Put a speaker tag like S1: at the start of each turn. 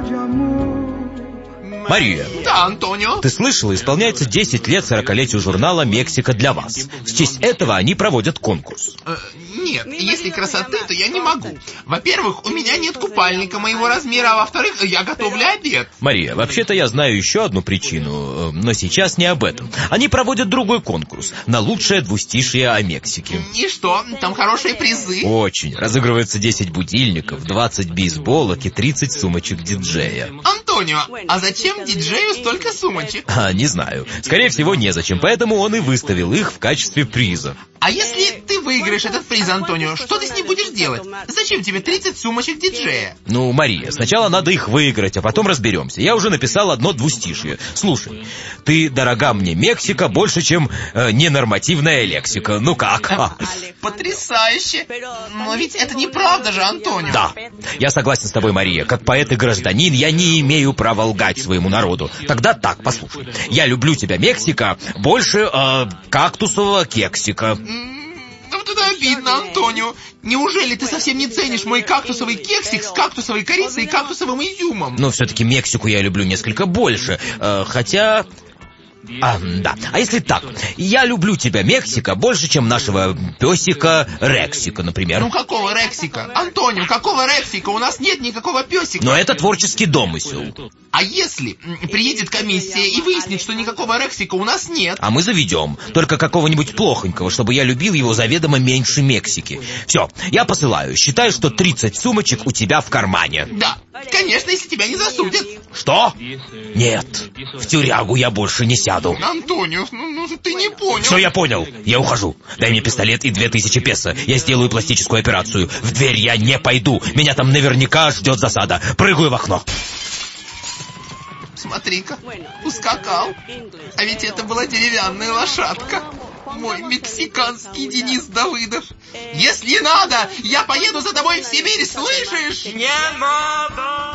S1: de amor. Мария,
S2: Да, Антонио.
S1: ты слышала, исполняется 10 лет 40-летию журнала «Мексика для вас». В честь этого они проводят конкурс.
S2: Э, Нет, если красоты, то я не могу. Во-первых, у меня нет купальника моего размера, а во-вторых, я готовлю обед.
S1: Мария, вообще-то я знаю еще одну причину, э, но сейчас не об этом. Они проводят другой конкурс на лучшее двустишие о Мексике.
S2: И что, там хорошие призы?
S1: Очень. Разыгрывается 10 будильников, 20 бейсболок и 30 сумочек диджея.
S2: Антонио, а зачем диджею столько сумочек?
S1: А, не знаю. Скорее всего, незачем, поэтому он и выставил их в качестве приза.
S2: А если ты выиграешь этот приз, Антонио, что ты с ним будешь делать? Зачем тебе 30 сумочек диджея?
S1: Ну, Мария, сначала надо их выиграть, а потом разберемся. Я уже написал одно двустишье. Слушай, ты дорога мне Мексика больше, чем э, ненормативная лексика. Ну как? А.
S2: Потрясающе! Но ведь это неправда же, Антонио.
S1: Да, я согласен с тобой, Мария. Как поэт и гражданин, я не имею права лгать своему народу. Тогда так, послушай. Я люблю тебя, Мексика, больше э, кактусового кексика.
S2: Обидно, Антонио. Неужели ты совсем не ценишь мой кактусовый кексик с кактусовой корицей и кактусовым изюмом?
S1: Но все-таки Мексику я люблю несколько больше. Э, хотя... А, да. А если так? Я люблю тебя, Мексика, больше, чем нашего песика Рексика, например.
S2: Ну какого Рексика? Антонио, какого Рексика? У нас нет никакого песика.
S1: Но это творческий домысел.
S2: А если приедет комиссия и выяснит, что никакого Рексика у нас нет?
S1: А мы заведем. Только какого-нибудь плохонького, чтобы я любил его заведомо меньше Мексики. Все, я посылаю. Считаю, что 30 сумочек у тебя в кармане.
S2: Да, конечно, если тебя не засудят.
S1: Что? Нет, в тюрягу я больше не сяду.
S2: Антонио, ну, ну, ты не понял.
S1: Все, я понял. Я ухожу. Дай мне пистолет и две тысячи песо. Я сделаю пластическую операцию. В дверь я не пойду. Меня там наверняка ждет засада. Прыгаю в окно.
S2: Смотри-ка, ускакал. А ведь это была деревянная лошадка. Мой мексиканский Денис Давыдов. Если надо, я поеду за тобой в Сибирь, слышишь?
S3: Не надо!